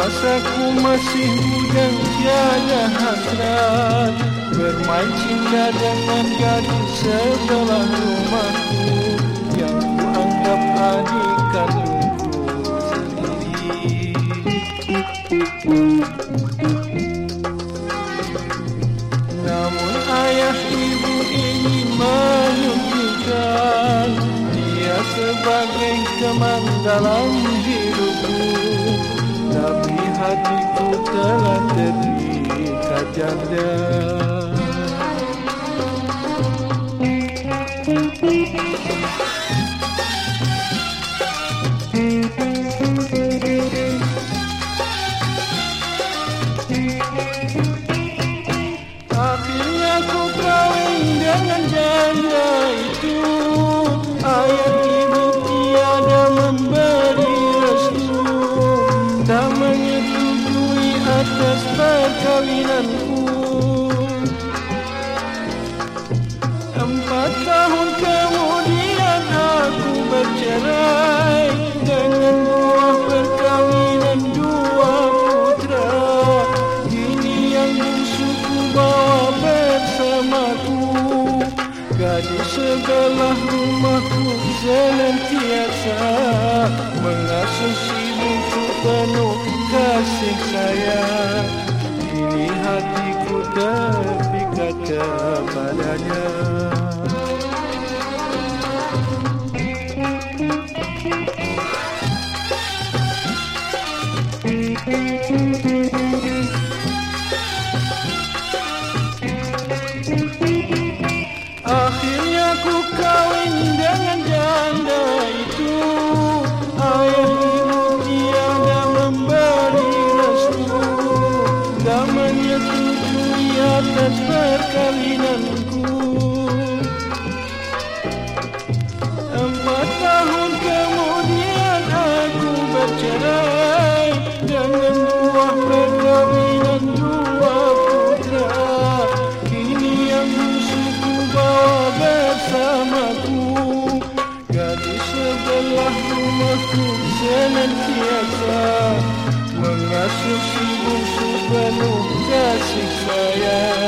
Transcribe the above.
Rasaku masih bujang tiada hasrat. Bermain cinta dengan gadis sebelah rumahku. Yang ku anggap adik kandungku sendiri Namun ayah ibu ini menunjukkan Dia sebagai teman dalam hidupku janda. Akhirnya ku kawin dengan janda itu. Ayah atas perkawinanku. Empat tahun kemudian aku bercerai Dengan buah perkawinan dua putra. Ini yang musuhku bawa bersamaku. Gadis sebelah rumahku senantiasa Mengasuh ibuku penuh kasih sayang. Kini hatiku terpikat kepadanya. Akhirnya ku kawin dengan janda itu perkawinanku Empat tahun kemudian aku bercerai Dengan buah perkawinan dua putra. Kini yang musuhku bawa bersamaku. Gadis sebelah rumahku senantiasa Mengasuh si bungsu penuh kasih sayang